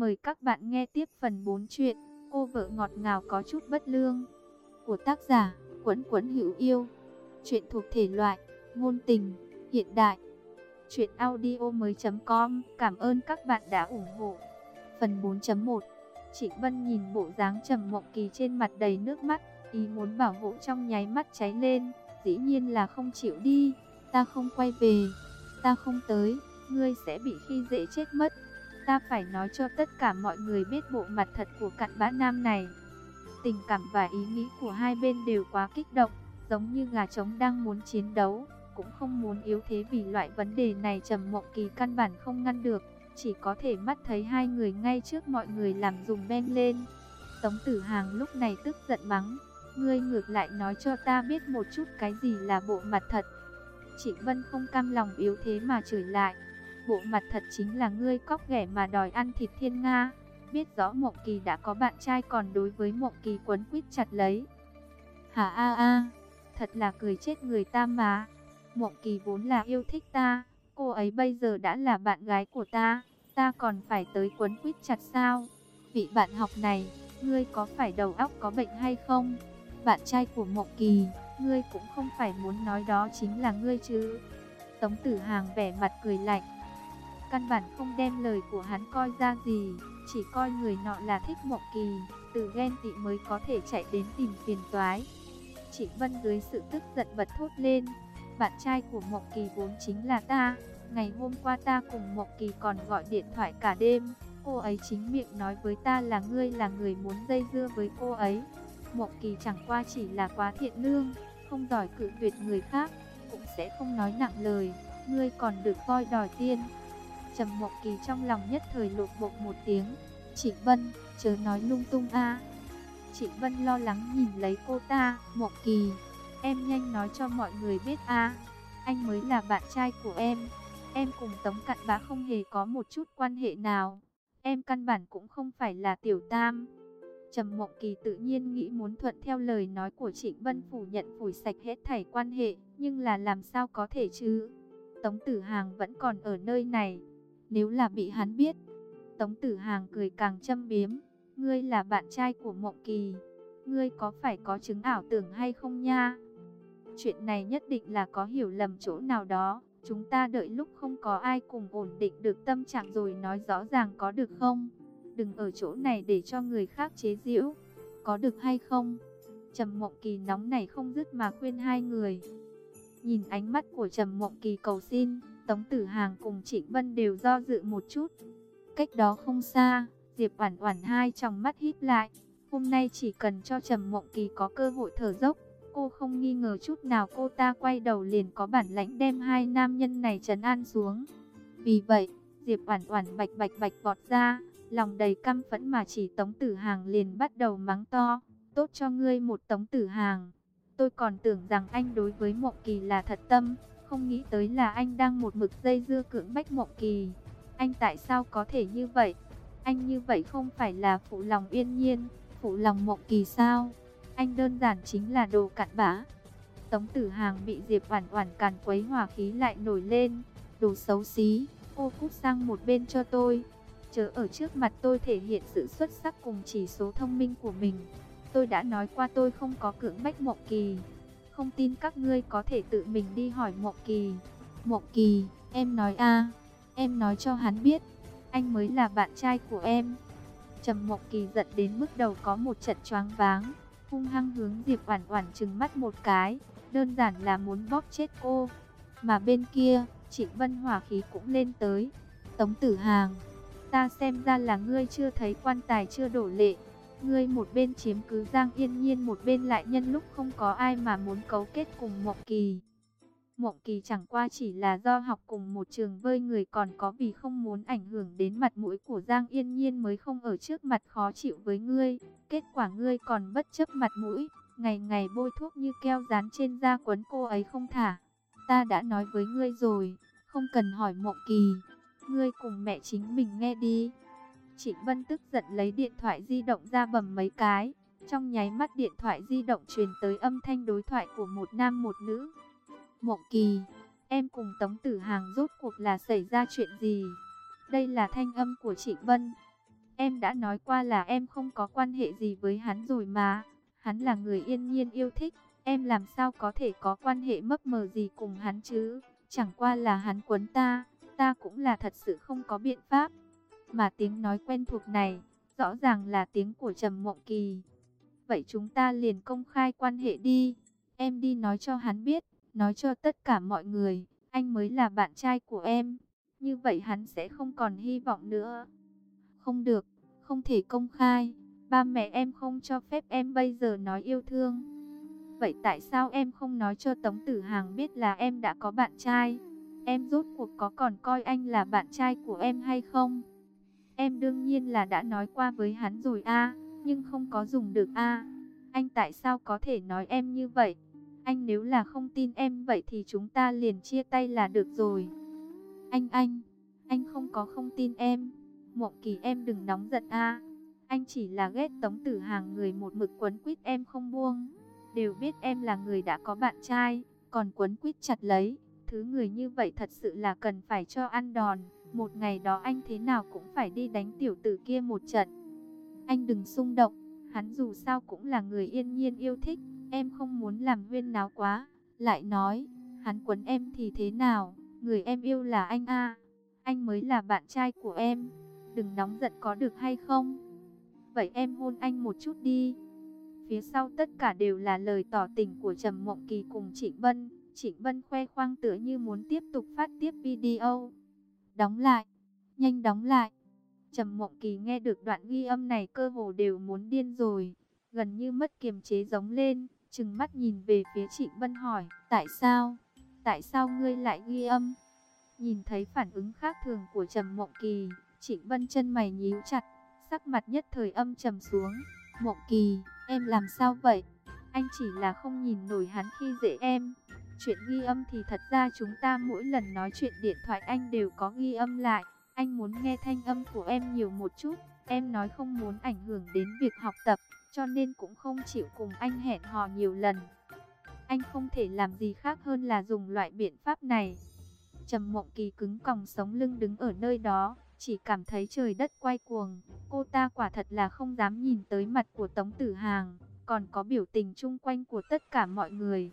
Mời các bạn nghe tiếp phần 4 chuyện Cô vợ ngọt ngào có chút bất lương của tác giả Quấn Quấn Hữu Yêu. Chuyện thuộc thể loại ngôn tình, hiện đại. Chuyện audio mới.com Cảm ơn các bạn đã ủng hộ. Phần 4.1 Trịnh Vân nhìn bộ dáng trầm mộng kỳ trên mặt đầy nước mắt, ý muốn bảo hộ trong nháy mắt cháy lên, dĩ nhiên là không chịu đi, ta không quay về, ta không tới, ngươi sẽ bị khi dễ chết mất. Ta phải nói cho tất cả mọi người biết bộ mặt thật của cặn bã nam này. Tình cảm và ý nghĩ của hai bên đều quá kích động, giống như gà trống đang muốn chiến đấu, cũng không muốn yếu thế vì loại vấn đề này Trầm Mộng Kỳ căn bản không ngăn được, chỉ có thể mắt thấy hai người ngay trước mọi người làm dùng ben lên. Tống Tử Hàng lúc này tức giận mắng, ngươi ngược lại nói cho ta biết một chút cái gì là bộ mặt thật. Chị Vân không cam lòng yếu thế mà chửi lại, bộ mặt thật chính là ngươi cóc ghẻ mà đòi ăn thịt thiên Nga. Biết rõ Mộng Kỳ đã có bạn trai còn đối với Mộng Kỳ quấn quýt chặt lấy. hà a a, thật là cười chết người ta mà. Mộng Kỳ vốn là yêu thích ta, cô ấy bây giờ đã là bạn gái của ta, ta còn phải tới quấn quýt chặt sao? Vị bạn học này, ngươi có phải đầu óc có bệnh hay không? Bạn trai của Mộng Kỳ, ngươi cũng không phải muốn nói đó chính là ngươi chứ? Tống Tử Hàng vẻ mặt cười lạnh, căn bản không đem lời của hắn coi ra gì, chỉ coi người nọ là thích Mộng Kỳ, từ ghen tị mới có thể chạy đến tìm phiền toái. Chị Vân dưới sự tức giận bật thốt lên, bạn trai của Mộng Kỳ vốn chính là ta, ngày hôm qua ta cùng Mộng Kỳ còn gọi điện thoại cả đêm, cô ấy chính miệng nói với ta là ngươi là người muốn dây dưa với cô ấy. Mộng Kỳ chẳng qua chỉ là quá thiện lương, không giỏi cự tuyệt người khác, cũng sẽ không nói nặng lời, ngươi còn được coi đòi tiên. Trầm Mộc Kỳ trong lòng nhất thời lột bột một tiếng. Chị Vân, chớ nói lung tung a. Chị Vân lo lắng nhìn lấy cô ta, Mộc Kỳ, em nhanh nói cho mọi người biết a. Anh mới là bạn trai của em. Em cùng Tống Cặn Bá không hề có một chút quan hệ nào. Em căn bản cũng không phải là tiểu tam. Trầm Mộng Kỳ tự nhiên nghĩ muốn thuận theo lời nói của Trịnh Vân phủ nhận phủi sạch hết thảy quan hệ, nhưng là làm sao có thể chứ? Tống Tử Hàng vẫn còn ở nơi này, nếu là bị hắn biết, Tống Tử Hàng cười càng châm biếm, ngươi là bạn trai của Mộng Kỳ, ngươi có phải có chứng ảo tưởng hay không nha? Chuyện này nhất định là có hiểu lầm chỗ nào đó, chúng ta đợi lúc không có ai cùng ổn định được tâm trạng rồi nói rõ ràng có được không? Đừng ở chỗ này để cho người khác chế giễu, có được hay không? Trầm Mộng Kỳ nóng này không dứt mà khuyên hai người. Nhìn ánh mắt của Trầm Mộng Kỳ cầu xin, Tống Tử Hàng cùng Trịnh Vân đều do dự một chút. Cách đó không xa, Diệp Oản Oản hai trong mắt híp lại. Hôm nay chỉ cần cho Trầm Mộng Kỳ có cơ hội thở dốc, cô không nghi ngờ chút nào cô ta quay đầu liền có bản lãnh đem hai nam nhân này trấn an xuống. Vì vậy, Diệp Oản Oản bạch bạch bạch vọt ra, lòng đầy căm phẫn mà chỉ Tống Tử Hàng liền bắt đầu mắng to, "Tốt cho ngươi một Tống Tử Hàng, tôi còn tưởng rằng anh đối với Mộng Kỳ là thật tâm." Không nghĩ tới là anh đang một mực dây dưa cưỡng bách mộng kỳ. Anh tại sao có thể như vậy? Anh như vậy không phải là phụ lòng yên nhiên, phụ lòng mộng kỳ sao? Anh đơn giản chính là đồ cặn bã. Tống tử hàng bị Diệp Oản Oản càn quấy hỏa khí lại nổi lên. Đồ xấu xí, cô cút sang một bên cho tôi. Chớ ở trước mặt tôi thể hiện sự xuất sắc cùng chỉ số thông minh của mình. Tôi đã nói qua tôi không có cưỡng bách mộng kỳ không tin các ngươi có thể tự mình đi hỏi Mộng Kỳ. Mộng Kỳ, em nói a, em nói cho hắn biết, anh mới là bạn trai của em. Trầm Mộng Kỳ giận đến mức đầu có một trận choáng váng, hung hăng hướng Diệp Oản Oản trừng mắt một cái, đơn giản là muốn bóp chết cô. Mà bên kia, Trịnh Vân hỏa khí cũng lên tới. Tống Tử Hàng, ta xem ra là ngươi chưa thấy quan tài chưa đổ lệ, Ngươi một bên chiếm cứ Giang Yên Nhiên một bên lại nhân lúc không có ai mà muốn cấu kết cùng Mộng Kỳ. Mộng Kỳ chẳng qua chỉ là do học cùng một trường vơi người còn có vì không muốn ảnh hưởng đến mặt mũi của Giang Yên Nhiên mới không ở trước mặt khó chịu với ngươi. Kết quả ngươi còn bất chấp mặt mũi, ngày ngày bôi thuốc như keo dán trên da quấn cô ấy không thả. Ta đã nói với ngươi rồi, không cần hỏi Mộng Kỳ. Ngươi cùng mẹ chính mình nghe đi. Trịnh Vân tức giận lấy điện thoại di động ra bầm mấy cái. Trong nháy mắt điện thoại di động truyền tới âm thanh đối thoại của một nam một nữ. Mộng Kỳ, em cùng Tống Tử Hàng rốt cuộc là xảy ra chuyện gì? Đây là thanh âm của Trịnh Vân. Em đã nói qua là em không có quan hệ gì với hắn rồi mà. Hắn là người yên nhiên yêu thích. Em làm sao có thể có quan hệ mấp mờ gì cùng hắn chứ? Chẳng qua là hắn quấn ta. Ta cũng là thật sự không có biện pháp. Mà tiếng nói quen thuộc này, rõ ràng là tiếng của Trầm Mộng Kỳ. Vậy chúng ta liền công khai quan hệ đi. Em đi nói cho hắn biết, nói cho tất cả mọi người, anh mới là bạn trai của em. Như vậy hắn sẽ không còn hy vọng nữa. Không được, không thể công khai. Ba mẹ em không cho phép em bây giờ nói yêu thương. Vậy tại sao em không nói cho Tống Tử Hàng biết là em đã có bạn trai? Em rốt cuộc có còn coi anh là bạn trai của em hay không? Em đương nhiên là đã nói qua với hắn rồi a, nhưng không có dùng được a. Anh tại sao có thể nói em như vậy? Anh nếu là không tin em vậy thì chúng ta liền chia tay là được rồi. Anh anh, anh không có không tin em. Mộng kỳ em đừng nóng giận a. Anh chỉ là ghét tống tử hàng người một mực quấn quýt em không buông. Đều biết em là người đã có bạn trai, còn quấn quýt chặt lấy. Thứ người như vậy thật sự là cần phải cho ăn đòn. Một ngày đó anh thế nào cũng phải đi đánh tiểu tử kia một trận. Anh đừng xung động, hắn dù sao cũng là người yên nhiên yêu thích. Em không muốn làm huyên náo quá. Lại nói, hắn quấn em thì thế nào? Người em yêu là anh a Anh mới là bạn trai của em. Đừng nóng giận có được hay không? Vậy em hôn anh một chút đi. Phía sau tất cả đều là lời tỏ tình của Trầm Mộng Kỳ cùng Trịnh Vân. Trịnh Vân khoe khoang tựa như muốn tiếp tục phát tiếp video. Đóng lại, nhanh đóng lại. Trầm Mộng Kỳ nghe được đoạn ghi âm này cơ hồ đều muốn điên rồi, gần như mất kiềm chế giống lên, trừng mắt nhìn về phía Trịnh Vân hỏi, tại sao? Tại sao ngươi lại ghi âm? Nhìn thấy phản ứng khác thường của Trầm Mộng Kỳ, Trịnh Vân chân mày nhíu chặt, sắc mặt nhất thời âm trầm xuống. Mộng Kỳ, em làm sao vậy? Anh chỉ là không nhìn nổi hắn khi dễ em. Chuyện ghi âm thì thật ra chúng ta mỗi lần nói chuyện điện thoại anh đều có ghi âm lại. Anh muốn nghe thanh âm của em nhiều một chút. Em nói không muốn ảnh hưởng đến việc học tập, cho nên cũng không chịu cùng anh hẹn hò nhiều lần. Anh không thể làm gì khác hơn là dùng loại biện pháp này. Trầm Mộng Kỳ cứng còng sống lưng đứng ở nơi đó, chỉ cảm thấy trời đất quay cuồng. Cô ta quả thật là không dám nhìn tới mặt của Tống Tử Hàng, còn có biểu tình chung quanh của tất cả mọi người.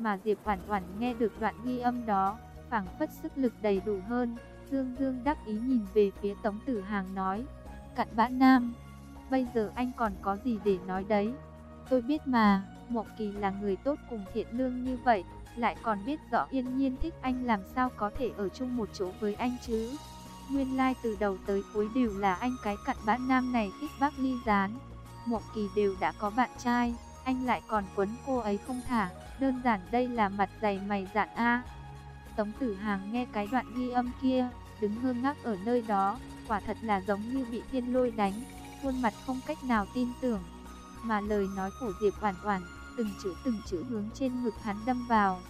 Mà Diệp Oản Oản nghe được đoạn ghi âm đó, phảng phất sức lực đầy đủ hơn, Dương Dương đắc ý nhìn về phía Tống Tử Hàng nói: "Cặn bã nam, bây giờ anh còn có gì để nói đấy? Tôi biết mà, Mộc Kỳ là người tốt cùng thiện lương như vậy, lại còn biết rõ Yên Nhiên thích anh làm sao có thể ở chung một chỗ với anh chứ?" Nguyên lai like từ đầu tới cuối đều là anh cái cặn bã nam này thích bác ly gián. Mộc Kỳ đều đã có bạn trai, anh lại còn quấn cô ấy không thả, đơn giản đây là mặt dày mày dạn a. Tống Tử Hàng nghe cái đoạn ghi âm kia, đứng ngơ ngác ở nơi đó, quả thật là giống như bị thiên lôi đánh, khuôn mặt không cách nào tin tưởng. Mà lời nói của Diệp Oản Oản, từng chữ từng chữ hướng trên ngực hắn đâm vào.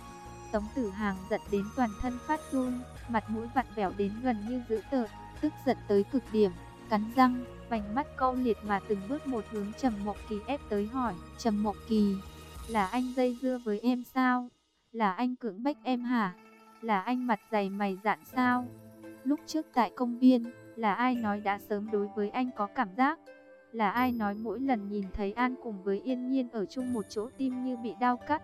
Tống Tử Hàng giận đến toàn thân phát run, mặt mũi vặn vẹo đến gần như dữ tợn, tức giận tới cực điểm, cắn răng, vành mắt câu liệt mà từng bước một hướng Trầm Mộng Kỳ ép tới hỏi, "Trầm Mộng Kỳ, là anh dây dưa với em sao? Là anh cưỡng bách em hả? Là anh mặt dày mày dạn sao?" Lúc trước tại công viên, là ai nói đã sớm đối với anh có cảm giác? Là ai nói mỗi lần nhìn thấy An cùng với Yên Nhiên ở chung một chỗ tim như bị đau cắt?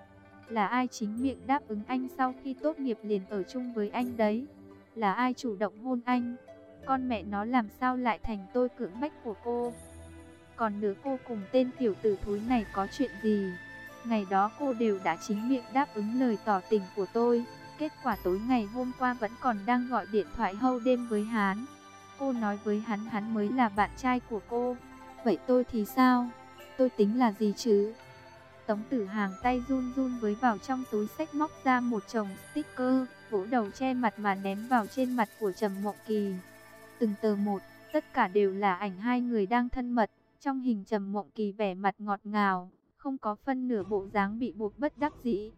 Là ai chính miệng đáp ứng anh sau khi tốt nghiệp liền ở chung với anh đấy? Là ai chủ động hôn anh? Con mẹ nó làm sao lại thành tôi cưỡng bách của cô? Còn nữ cô cùng tên tiểu tử thúi này có chuyện gì? Ngày đó cô đều đã chính miệng đáp ứng lời tỏ tình của tôi. Kết quả tối ngày hôm qua vẫn còn đang gọi điện thoại hâu đêm với hắn. Cô nói với hắn hắn mới là bạn trai của cô. Vậy tôi thì sao? Tôi tính là gì chứ? Tống tử hàng tay run run với vào trong túi sách móc ra một chồng sticker, vỗ đầu che mặt mà ném vào trên mặt của Trầm Mộng Kỳ. Từng tờ một, tất cả đều là ảnh hai người đang thân mật, trong hình Trầm Mộng Kỳ vẻ mặt ngọt ngào, không có phân nửa bộ dáng bị buộc bất đắc dĩ.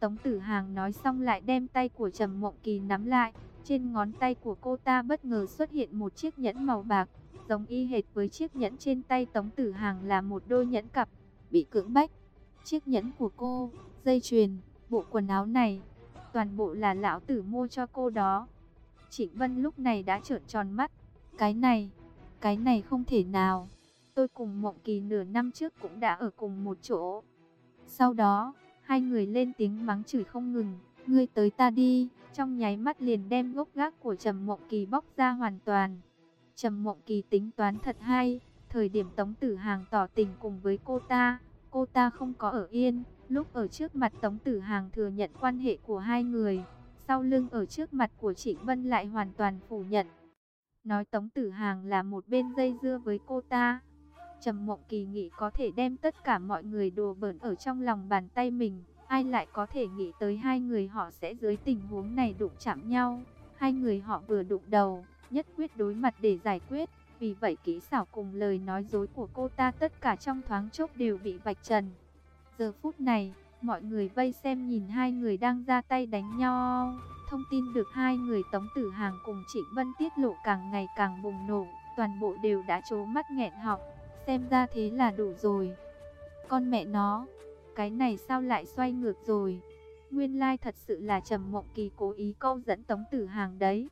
Tống Tử Hàng nói xong lại đem tay của Trầm Mộng Kỳ nắm lại, trên ngón tay của cô ta bất ngờ xuất hiện một chiếc nhẫn màu bạc, giống y hệt với chiếc nhẫn trên tay Tống Tử Hàng là một đôi nhẫn cặp, bị cưỡng bách. Chiếc nhẫn của cô, dây chuyền, bộ quần áo này, toàn bộ là lão tử mua cho cô đó. Trịnh Vân lúc này đã trợn tròn mắt, cái này, Cái này không thể nào. Tôi cùng Mộng Kỳ nửa năm trước cũng đã ở cùng một chỗ. Sau đó, hai người lên tiếng mắng chửi không ngừng. Ngươi tới ta đi, trong nháy mắt liền đem gốc gác của Trầm Mộng Kỳ bóc ra hoàn toàn. Trầm Mộng Kỳ tính toán thật hay, thời điểm Tống Tử Hàng tỏ tình cùng với cô ta, cô ta không có ở yên, lúc ở trước mặt Tống Tử Hàng thừa nhận quan hệ của hai người, sau lưng ở trước mặt của Trịnh Vân lại hoàn toàn phủ nhận. Nói Tống Tử Hàng là một bên dây dưa với cô ta. Trầm Mộng Kỳ nghĩ có thể đem tất cả mọi người đùa bỡn ở trong lòng bàn tay mình, ai lại có thể nghĩ tới hai người họ sẽ dưới tình huống này đụng chạm nhau. Hai người họ vừa đụng đầu, nhất quyết đối mặt để giải quyết. Vì vậy kỹ xảo cùng lời nói dối của cô ta tất cả trong thoáng chốc đều bị vạch trần. Giờ phút này, mọi người vây xem nhìn hai người đang ra tay đánh nhau. Thông tin được hai người Tống Tử Hàng cùng Trịnh Vân tiết lộ càng ngày càng bùng nổ, toàn bộ đều đã trố mắt nghẹn họng, xem ra thế là đủ rồi. Con mẹ nó, cái này sao lại xoay ngược rồi? Nguyên lai like thật sự là Trầm Mộng Kỳ cố ý câu dẫn Tống Tử Hàng đấy.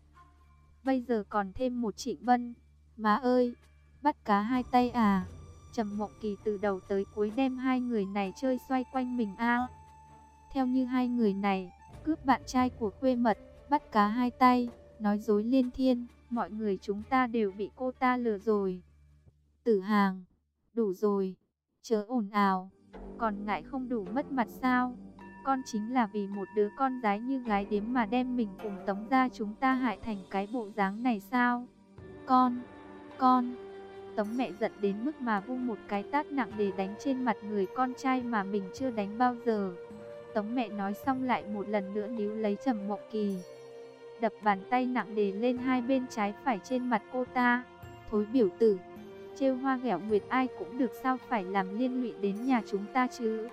Bây giờ còn thêm một Trịnh Vân, Má ơi, bắt cá hai tay à? Trầm Mộng Kỳ từ đầu tới cuối đem hai người này chơi xoay quanh mình a. Theo như hai người này, cướp bạn trai của khuê mật, bắt cá hai tay, nói dối liên thiên, mọi người chúng ta đều bị cô ta lừa rồi. Tử hàng, đủ rồi, chớ ồn ào, còn ngại không đủ mất mặt sao? Con chính là vì một đứa con gái như gái đếm mà đem mình cùng tống ra chúng ta hại thành cái bộ dáng này sao? Con... Con, Tống mẹ giận đến mức mà vung một cái tát nặng để đánh trên mặt người con trai mà mình chưa đánh bao giờ. Tống mẹ nói xong lại một lần nữa níu lấy Trầm Mộng Kỳ. Đập bàn tay nặng đề lên hai bên trái phải trên mặt cô ta. Thối biểu tử, trêu hoa ghẹo nguyệt ai cũng được sao phải làm liên lụy đến nhà chúng ta chứ.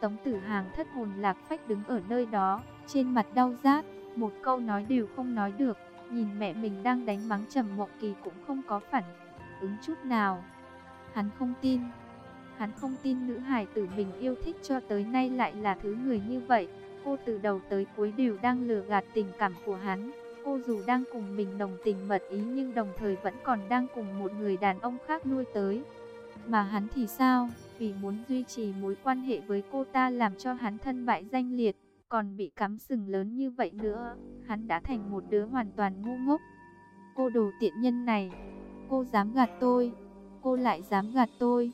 Tống tử hàng thất hồn lạc phách đứng ở nơi đó, trên mặt đau rát, một câu nói đều không nói được. Nhìn mẹ mình đang đánh mắng Trầm Mộng Kỳ cũng không có phản ứng chút nào. Hắn không tin. Hắn không tin nữ hải tử mình yêu thích cho tới nay lại là thứ người như vậy. Cô từ đầu tới cuối đều đang lừa gạt tình cảm của hắn. Cô dù đang cùng mình đồng tình mật ý nhưng đồng thời vẫn còn đang cùng một người đàn ông khác nuôi tới. Mà hắn thì sao? Vì muốn duy trì mối quan hệ với cô ta làm cho hắn thân bại danh liệt còn bị cắm sừng lớn như vậy nữa, hắn đã thành một đứa hoàn toàn ngu ngốc. Cô đồ tiện nhân này, cô dám gạt tôi, cô lại dám gạt tôi.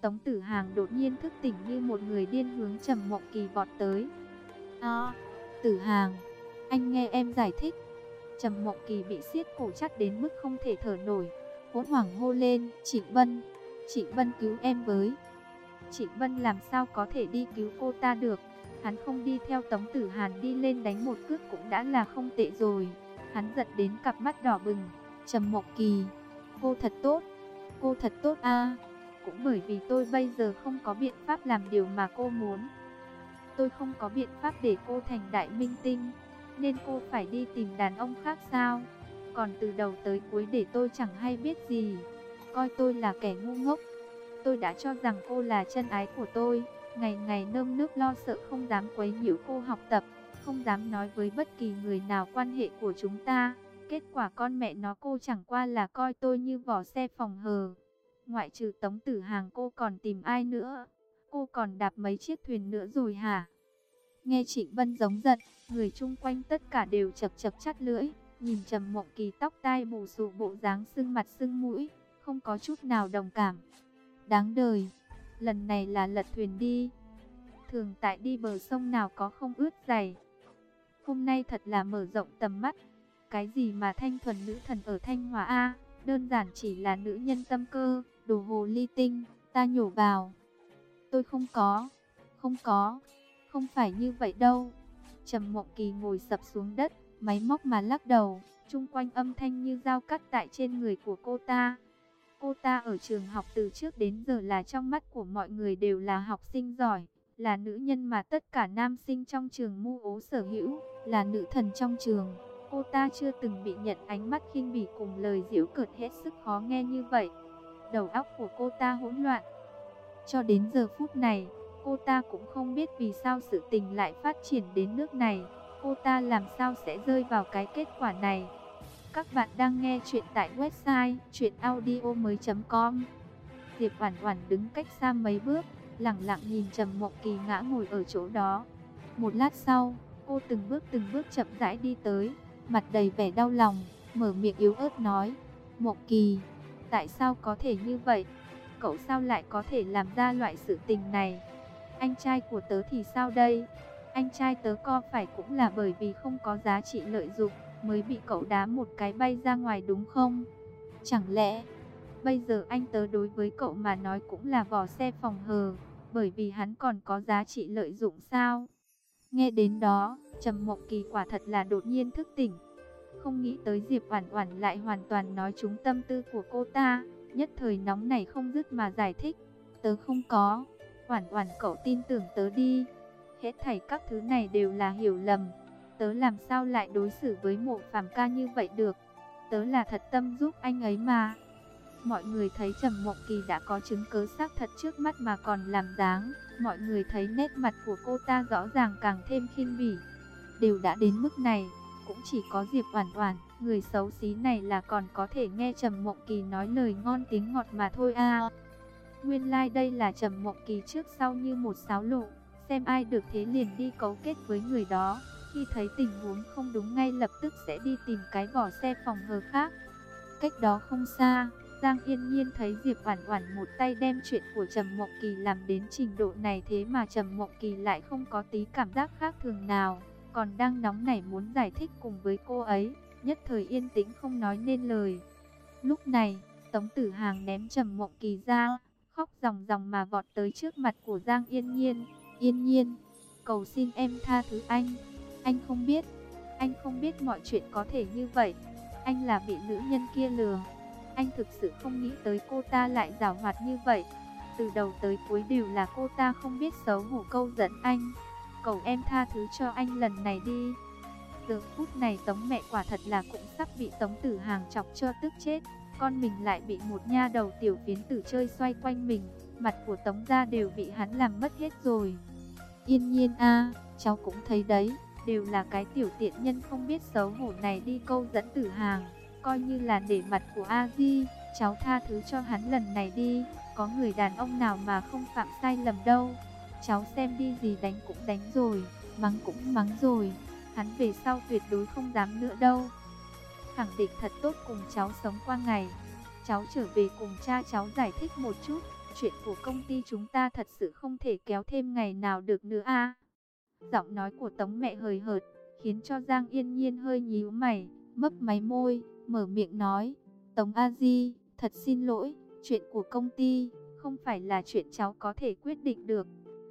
Tống tử hàng đột nhiên thức tỉnh như một người điên hướng trầm mộng kỳ vọt tới. À, tử hàng, anh nghe em giải thích. Trầm mộng kỳ bị siết cổ chặt đến mức không thể thở nổi. Hốt hoảng hô lên, chị Vân, chị Vân cứu em với. Chị Vân làm sao có thể đi cứu cô ta được. Hắn không đi theo Tống Tử Hàn đi lên đánh một cước cũng đã là không tệ rồi. Hắn giật đến cặp mắt đỏ bừng. Trầm Mộng Kỳ, cô thật tốt, cô thật tốt a. Cũng bởi vì tôi bây giờ không có biện pháp làm điều mà cô muốn. Tôi không có biện pháp để cô thành đại minh tinh, nên cô phải đi tìm đàn ông khác sao? Còn từ đầu tới cuối để tôi chẳng hay biết gì, coi tôi là kẻ ngu ngốc. Tôi đã cho rằng cô là chân ái của tôi ngày ngày nơm nước lo sợ không dám quấy nhiễu cô học tập, không dám nói với bất kỳ người nào quan hệ của chúng ta. Kết quả con mẹ nó cô chẳng qua là coi tôi như vỏ xe phòng hờ. Ngoại trừ tống tử hàng cô còn tìm ai nữa? Cô còn đạp mấy chiếc thuyền nữa rồi hả? Nghe Trịnh Vân giống giận, người chung quanh tất cả đều chập chập chắt lưỡi, nhìn Trầm Mộng Kỳ tóc tai bù xù bộ dáng sưng mặt sưng mũi, không có chút nào đồng cảm. Đáng đời, lần này là lật thuyền đi. Thường tại đi bờ sông nào có không ướt dày. Hôm nay thật là mở rộng tầm mắt. Cái gì mà thanh thuần nữ thần ở Thanh Hóa A, đơn giản chỉ là nữ nhân tâm cơ, đồ hồ ly tinh, ta nhổ vào. Tôi không có, không có, không phải như vậy đâu. Trầm Mộng Kỳ ngồi sập xuống đất, máy móc mà lắc đầu, chung quanh âm thanh như dao cắt tại trên người của cô ta. Cô ta ở trường học từ trước đến giờ là trong mắt của mọi người đều là học sinh giỏi, là nữ nhân mà tất cả nam sinh trong trường mu ố sở hữu, là nữ thần trong trường. Cô ta chưa từng bị nhận ánh mắt khinh bỉ cùng lời giễu cợt hết sức khó nghe như vậy. Đầu óc của cô ta hỗn loạn. Cho đến giờ phút này, cô ta cũng không biết vì sao sự tình lại phát triển đến nước này. Cô ta làm sao sẽ rơi vào cái kết quả này. Các bạn đang nghe chuyện tại website chuyenaudio.com Diệp Oản Oản đứng cách xa mấy bước, lặng lặng nhìn Trầm Mộng Kỳ ngã ngồi ở chỗ đó. Một lát sau, cô từng bước từng bước chậm rãi đi tới, mặt đầy vẻ đau lòng, mở miệng yếu ớt nói: Mộc Kỳ, tại sao có thể như vậy? Cậu sao lại có thể làm ra loại sự tình này? Anh trai của tớ thì sao đây?" Anh trai tớ co phải cũng là bởi vì không có giá trị lợi dụng, mới bị cậu đá một cái bay ra ngoài đúng không? Chẳng lẽ, bây giờ anh tớ đối với cậu mà nói cũng là vỏ xe phòng hờ, bởi vì hắn còn có giá trị lợi dụng sao? Nghe đến đó, Trầm Mộng Kỳ quả thật là đột nhiên thức tỉnh. Không nghĩ tới Diệp Oản Oản lại hoàn toàn nói trúng tâm tư của cô ta, nhất thời nóng này không dứt mà giải thích, "Tớ không có, Oản Oản cậu tin tưởng tớ đi." Hết thảy các thứ này đều là hiểu lầm. Tớ làm sao lại đối xử với mộ phàm ca như vậy được. Tớ là thật tâm giúp anh ấy mà. Mọi người thấy Trầm Mộng Kỳ đã có chứng cứ xác thật trước mắt mà còn làm dáng. Mọi người thấy nét mặt của cô ta rõ ràng càng thêm khinh bỉ. Đều đã đến mức này, cũng chỉ có Diệp Oản Oản, người xấu xí này là còn có thể nghe Trầm Mộng Kỳ nói lời ngon tiếng ngọt mà thôi a. Nguyên lai like đây là Trầm Mộng Kỳ trước sau như một sáo lộ xem ai được thế liền đi cấu kết với người đó. Khi thấy tình huống không đúng ngay lập tức sẽ đi tìm cái vỏ xe phòng hờ khác. Cách đó không xa, Giang Yên Nhiên thấy Diệp Oản Oản một tay đem chuyện của Trầm Mộng Kỳ làm đến trình độ này thế mà Trầm Mộng Kỳ lại không có tí cảm giác khác thường nào, còn đang nóng nảy muốn giải thích cùng với cô ấy, nhất thời yên tĩnh không nói nên lời. Lúc này, Tống Tử Hàng ném Trầm Mộng Kỳ ra, khóc ròng ròng mà vọt tới trước mặt của Giang Yên Nhiên. Yên nhiên, cầu xin em tha thứ anh. Anh không biết, anh không biết mọi chuyện có thể như vậy. Anh là bị nữ nhân kia lừa. Anh thực sự không nghĩ tới cô ta lại giảo hoạt như vậy. Từ đầu tới cuối đều là cô ta không biết xấu hổ câu dẫn anh. Cầu em tha thứ cho anh lần này đi. Giờ phút này Tống mẹ quả thật là cũng sắp bị Tống Tử Hàng chọc cho tức chết. Con mình lại bị một nha đầu tiểu phiến tử chơi xoay quanh mình. Mặt của Tống gia đều bị hắn làm mất hết rồi. Yên nhiên a, cháu cũng thấy đấy, đều là cái tiểu tiện nhân không biết xấu hổ này đi câu dẫn tử hàng, coi như là để mặt của A Di, cháu tha thứ cho hắn lần này đi, có người đàn ông nào mà không phạm sai lầm đâu. Cháu xem đi gì đánh cũng đánh rồi, mắng cũng mắng rồi, hắn về sau tuyệt đối không dám nữa đâu. Khẳng định thật tốt cùng cháu sống qua ngày. Cháu trở về cùng cha cháu giải thích một chút, chuyện của công ty chúng ta thật sự không thể kéo thêm ngày nào được nữa a. Giọng nói của Tống mẹ hời hợt, khiến cho Giang Yên Nhiên hơi nhíu mày, mấp máy môi, mở miệng nói, Tống A Di, thật xin lỗi, chuyện của công ty, không phải là chuyện cháu có thể quyết định được.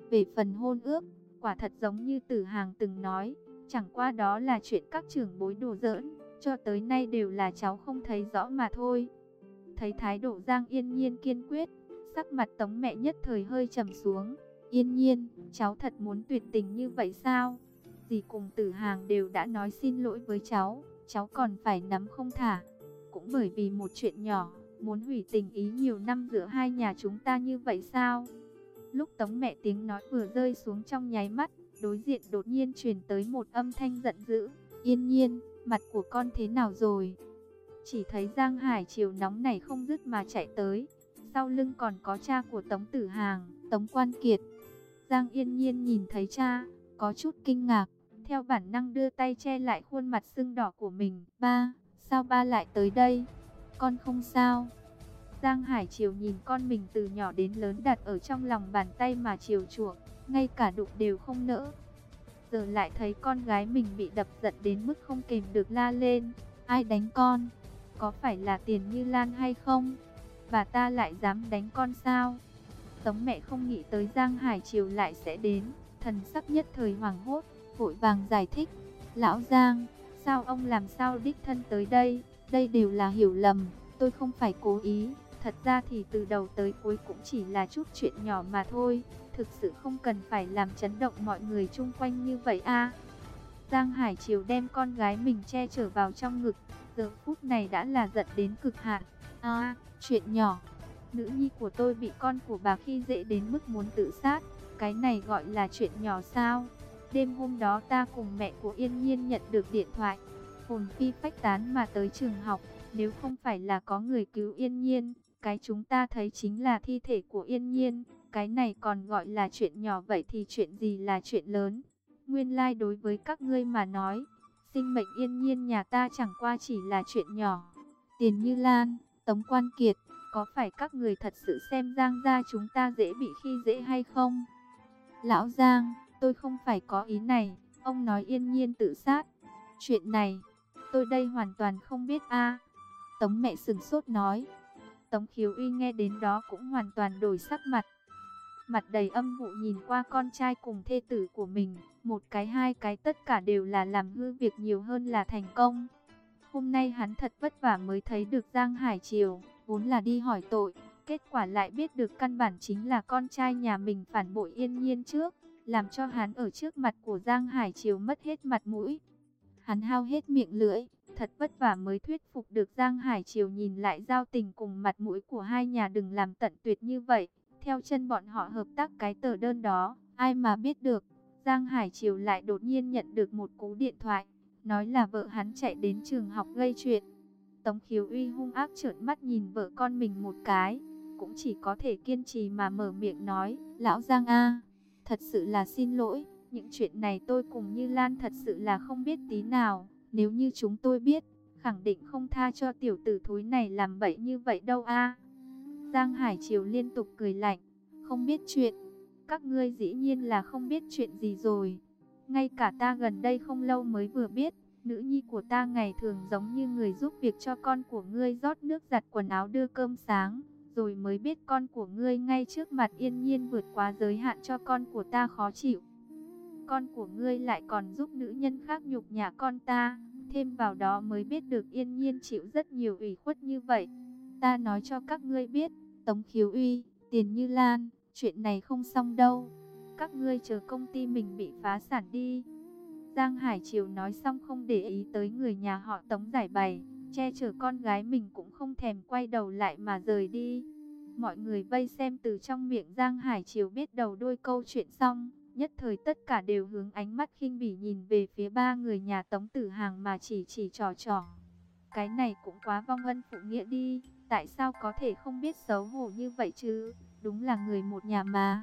Về phần hôn ước, quả thật giống như Tử Hàng từng nói, chẳng qua đó là chuyện các trưởng bối đồ giỡn, cho tới nay đều là cháu không thấy rõ mà thôi. Thấy thái độ Giang Yên Nhiên kiên quyết, Sắc mặt tống mẹ nhất thời hơi trầm xuống. Yên nhiên, cháu thật muốn tuyệt tình như vậy sao? Dì cùng tử hàng đều đã nói xin lỗi với cháu, cháu còn phải nắm không thả. Cũng bởi vì một chuyện nhỏ, muốn hủy tình ý nhiều năm giữa hai nhà chúng ta như vậy sao? Lúc tống mẹ tiếng nói vừa rơi xuống trong nháy mắt, đối diện đột nhiên truyền tới một âm thanh giận dữ. Yên nhiên, mặt của con thế nào rồi? Chỉ thấy Giang Hải chiều nóng này không dứt mà chạy tới, sau lưng còn có cha của Tống Tử Hàng, Tống Quan Kiệt. Giang Yên Nhiên nhìn thấy cha, có chút kinh ngạc, theo bản năng đưa tay che lại khuôn mặt sưng đỏ của mình. Ba, sao ba lại tới đây? Con không sao. Giang Hải Triều nhìn con mình từ nhỏ đến lớn đặt ở trong lòng bàn tay mà chiều chuộng, ngay cả đụng đều không nỡ. Giờ lại thấy con gái mình bị đập giận đến mức không kềm được la lên. Ai đánh con? Có phải là tiền như Lan hay không? Bà ta lại dám đánh con sao? Tống mẹ không nghĩ tới Giang Hải Triều lại sẽ đến, thần sắc nhất thời hoàng hốt, vội vàng giải thích. Lão Giang, sao ông làm sao đích thân tới đây? Đây đều là hiểu lầm, tôi không phải cố ý. Thật ra thì từ đầu tới cuối cũng chỉ là chút chuyện nhỏ mà thôi. Thực sự không cần phải làm chấn động mọi người chung quanh như vậy a. Giang Hải Triều đem con gái mình che chở vào trong ngực. Giờ phút này đã là giận đến cực hạn. À, chuyện nhỏ. Nữ nhi của tôi bị con của bà khi dễ đến mức muốn tự sát. Cái này gọi là chuyện nhỏ sao? Đêm hôm đó ta cùng mẹ của Yên Nhiên nhận được điện thoại. hồn phi phách tán mà tới trường học. Nếu không phải là có người cứu yên nhiên, cái chúng ta thấy chính là thi thể của yên nhiên. Cái này còn gọi là chuyện nhỏ vậy thì chuyện gì là chuyện lớn? Nguyên lai like đối với các ngươi mà nói, sinh mệnh yên nhiên nhà ta chẳng qua chỉ là chuyện nhỏ. Tiền Như Lan, Tống Quan Kiệt, có phải các người thật sự xem Giang gia chúng ta dễ bị khi dễ hay không? Lão Giang, tôi không phải có ý này, ông nói yên nhiên tự sát. Chuyện này, tôi đây hoàn toàn không biết a. Tống mẹ sừng sốt nói. Tống khiếu uy nghe đến đó cũng hoàn toàn đổi sắc mặt. Mặt đầy âm vụ nhìn qua con trai cùng thê tử của mình, một cái hai cái tất cả đều là làm hư việc nhiều hơn là thành công. Hôm nay hắn thật vất vả mới thấy được Giang Hải Triều, vốn là đi hỏi tội, kết quả lại biết được căn bản chính là con trai nhà mình phản bội yên nhiên trước, làm cho hắn ở trước mặt của Giang Hải Triều mất hết mặt mũi. Hắn hao hết miệng lưỡi, thật vất vả mới thuyết phục được Giang Hải Triều nhìn lại giao tình cùng mặt mũi của hai nhà đừng làm tận tuyệt như vậy. Theo chân bọn họ hợp tác cái tờ đơn đó, ai mà biết được, Giang Hải Triều lại đột nhiên nhận được một cú điện thoại, nói là vợ hắn chạy đến trường học gây chuyện. Tống khiếu uy hung ác trợn mắt nhìn vợ con mình một cái, cũng chỉ có thể kiên trì mà mở miệng nói, Lão Giang A, thật sự là xin lỗi, những chuyện này tôi cùng Như Lan thật sự là không biết tí nào, nếu như chúng tôi biết, khẳng định không tha cho tiểu tử thúi này làm bậy như vậy đâu a. Giang Hải Triều liên tục cười lạnh, không biết chuyện, các ngươi dĩ nhiên là không biết chuyện gì rồi. Ngay cả ta gần đây không lâu mới vừa biết, nữ nhi của ta ngày thường giống như người giúp việc cho con của ngươi rót nước giặt quần áo đưa cơm sáng, rồi mới biết con của ngươi ngay trước mặt yên nhiên vượt quá giới hạn cho con của ta khó chịu. Con của ngươi lại còn giúp nữ nhân khác nhục nhã con ta, thêm vào đó mới biết được yên nhiên chịu rất nhiều ủy khuất như vậy. Ta nói cho các ngươi biết, Tống Khiếu Uy, Tiền Như Lan, chuyện này không xong đâu. Các ngươi chờ công ty mình bị phá sản đi. Giang Hải Triều nói xong không để ý tới người nhà họ Tống giải bày, che chở con gái mình cũng không thèm quay đầu lại mà rời đi. Mọi người vây xem từ trong miệng Giang Hải Triều biết đầu đôi câu chuyện xong, nhất thời tất cả đều hướng ánh mắt khinh bỉ nhìn về phía ba người nhà Tống Tử Hàng mà chỉ chỉ trò trò. Cái này cũng quá vong ân phụ nghĩa đi, tại sao có thể không biết xấu hổ như vậy chứ, đúng là người một nhà mà.